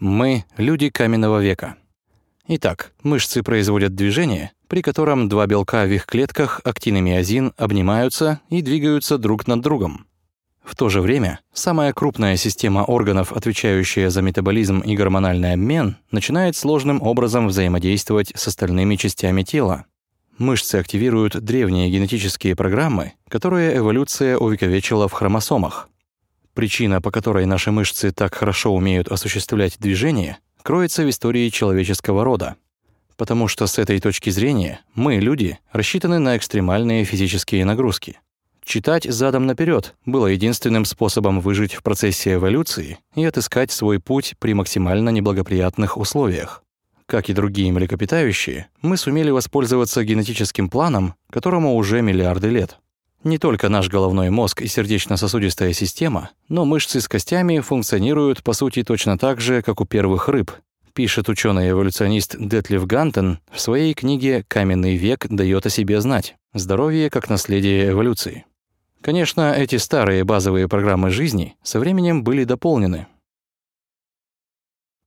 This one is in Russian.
Мы – люди каменного века. Итак, мышцы производят движение, при котором два белка в их клетках, актин и миозин, обнимаются и двигаются друг над другом. В то же время самая крупная система органов, отвечающая за метаболизм и гормональный обмен, начинает сложным образом взаимодействовать с остальными частями тела. Мышцы активируют древние генетические программы, которые эволюция увековечила в хромосомах. Причина, по которой наши мышцы так хорошо умеют осуществлять движение, кроется в истории человеческого рода. Потому что с этой точки зрения мы, люди, рассчитаны на экстремальные физические нагрузки – Читать задом наперед было единственным способом выжить в процессе эволюции и отыскать свой путь при максимально неблагоприятных условиях. Как и другие млекопитающие, мы сумели воспользоваться генетическим планом, которому уже миллиарды лет. Не только наш головной мозг и сердечно-сосудистая система, но мышцы с костями функционируют по сути точно так же, как у первых рыб, пишет ученый-эволюционист Детлев Гантен в своей книге «Каменный век дает о себе знать. Здоровье как наследие эволюции». Конечно, эти старые базовые программы жизни со временем были дополнены.